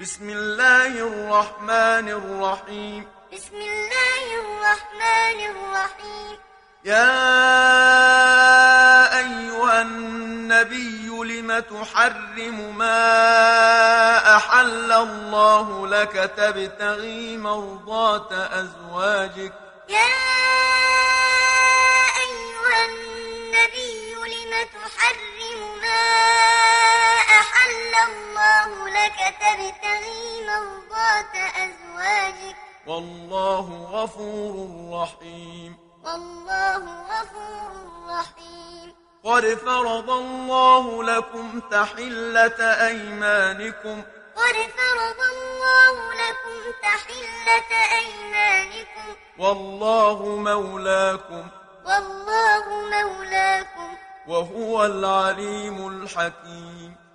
بسم الله الرحمن الرحيم. بسم الله الرحمن الرحيم. يا أيها النبي لم تحرم ما أحل الله لك تبتغي مرضات أزواجك. يا أيها النبي لم تحرم ما لك تبتغي مرضات أزواجك. والله غفور رحيم. والله غفور رحيم. قد فرض الله لكم تحلة أيمانكم. قد فرض الله لكم تحلة أيمانكم. والله مولاكم. والله مولاكم. وهو العليم الحكيم.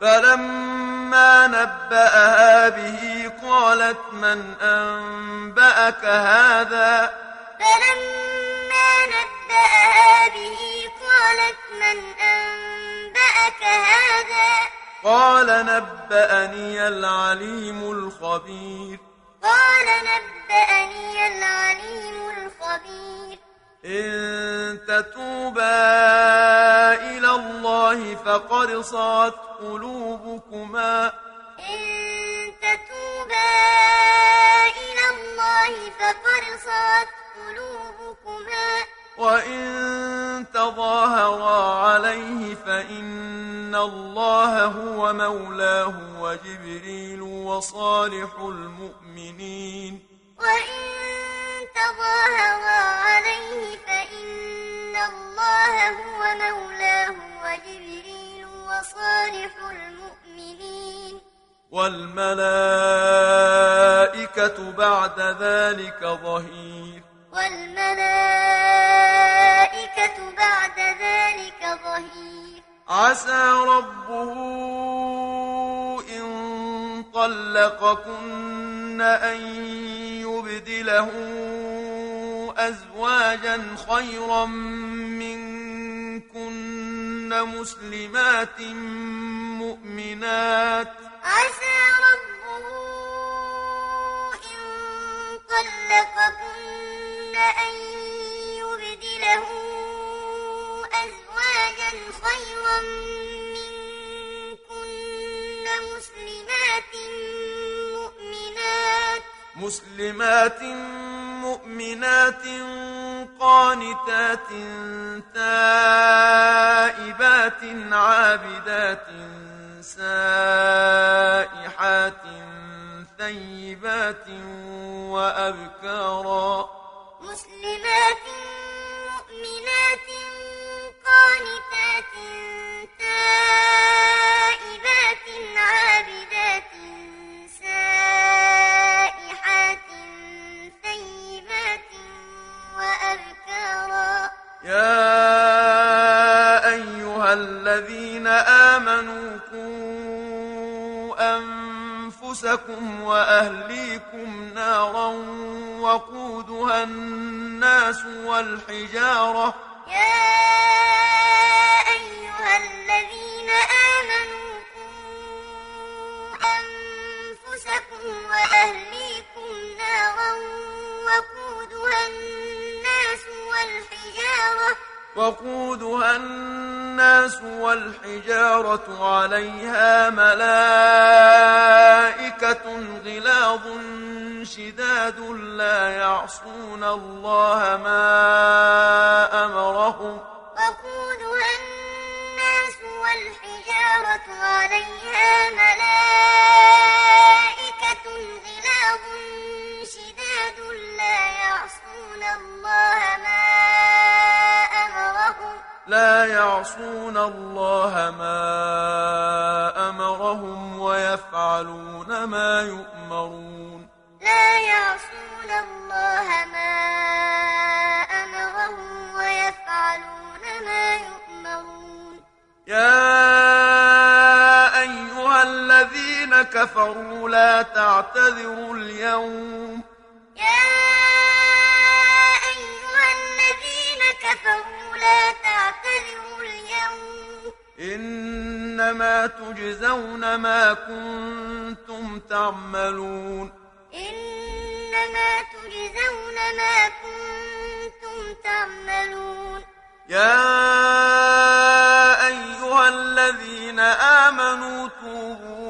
فلما نبأها به قالت من أنبأك هذا؟ فلما نبأها به قالت من أنبأك هذا؟ قال نبأني العليم الخبير. قال نبأني العليم الخبير. إن تتوبا فقد صعت قلوبكما. إن تتوبا إلى الله فقد صعت قلوبكما. وإن تظاهرا عليه فإن الله هو مولاه وجبريل وصالح المؤمنين. وإن تظاهرا عليه فإن الله هو مولاه وجبريل وصالح المؤمنين. والملائكة بعد ذلك ظهير. والملائكة بعد ذلك ظهير. عسى ربه إن طلقكن أن يبدله أزواجا خيرا منكن مسلمات مؤمنات. عسى ربه إن طلقكن أن يبدله أزواجا خيرا منكن مسلمات مؤمنات. مسلمات مؤمنات قانتات تائبات عابدات سائحات ثيبات وأبكارا مسلمات مؤمنات قانتات تائبات يا أيها الذين آمنوا قوا أنفسكم وأهليكم نارا وقودها الناس والحجارة يا وقودها الناس والحجارة عليها ملائكة غلاظ شداد لا يعصون الله ما أمرهم. وقودها الناس والحجارة عليها ملائكة لا يعصون الله ما أمرهم ويفعلون ما يؤمرون. لا يعصون الله ما أمرهم ويفعلون ما يؤمرون. يا أيها الذين كفروا لا تعتذروا اليوم. يا أيها الذين كفروا لا إنما تجزون ما كنتم تعملون. إنما تجزون ما كنتم تعملون. يا أيها الذين آمنوا توبوا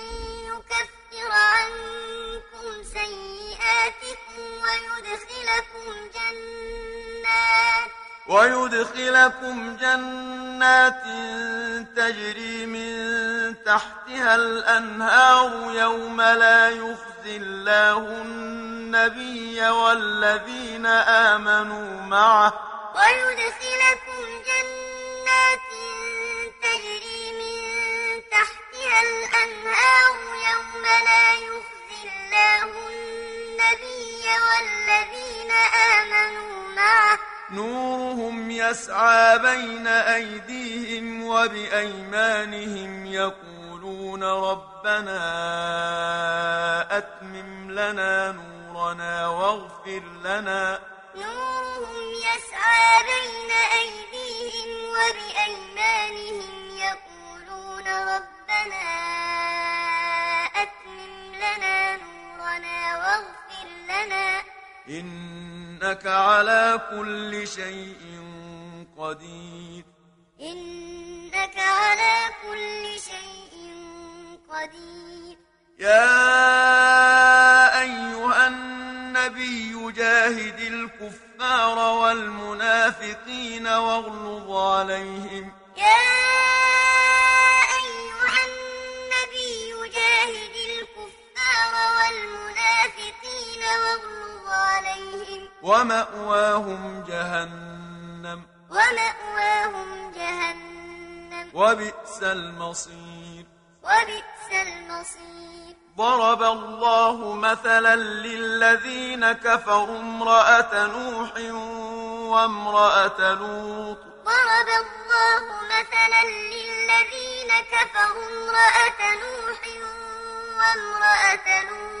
ويدخلكم جنات تجري من تحتها الأنهار يوم لا يخزي الله النبي والذين آمنوا معه. ويدخلكم جنات تجري من تحتها الأنهار يوم لا يخزي الله النبي والذين آمنوا معه. نورهم يسعى بين أيديهم وبأيمانهم يقولون ربنا أتمم لنا نورنا واغفر لنا. نورهم يسعى بين أيديهم وبأيمانهم يقولون ربنا إنك على كل شيء قدير. إنك على كل شيء قدير. يا أيها النبي جاهد الكفار والمنافقين واغلظ عليهم. يا ومأواهم جهنم. ومأواهم جهنم. وبئس المصير. وبئس المصير. ضرب الله مثلا للذين كفروا امرأة نوح وامرأة لوط. ضرب الله مثلا للذين كفروا امرأة نوح وامرأة لوط.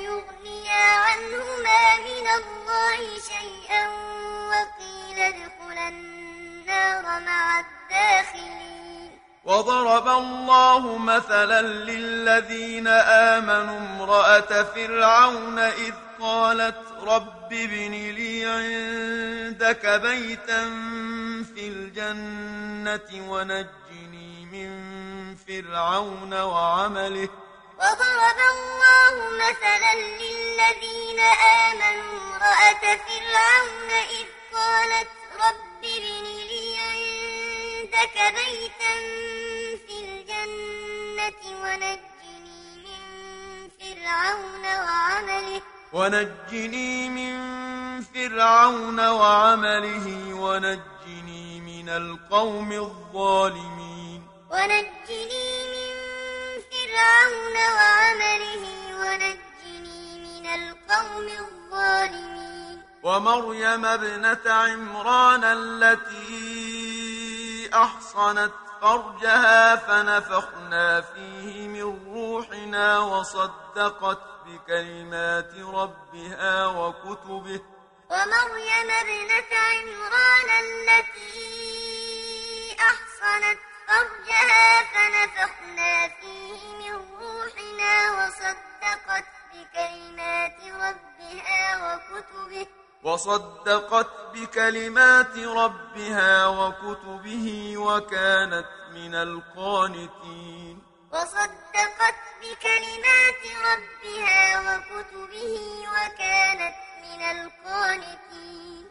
يغنيا عنهما من الله شيئا وقيل ادخلا النار مع الداخلين. وضرب الله مثلا للذين آمنوا امرأة فرعون إذ قالت رب ابن لي عندك بيتا في الجنة ونجني من فرعون وعمله. وضرب الله مثلا للذين آمنوا امرأة فرعون إذ قالت رب ابن لي عندك بيتا في الجنة ونجني من فرعون وعمله. ونجني من فرعون وعمله ونجني من القوم الظالمين. ونجني من فرعون وعمله ونجني القوم الظالمين. ومريم ابنة عمران التي أحصنت فرجها فنفخنا فيه من روحنا وصدقت بكلمات ربها وكتبه. ومريم ابنة عمران التي أحصنت فرجها فنفخنا فيه من روحنا وصدقت وكتبه. وصدقت بكلمات ربها وكتبه وكانت من القانتين. وصدقت بكلمات ربها وكتبه وكانت من القانتين.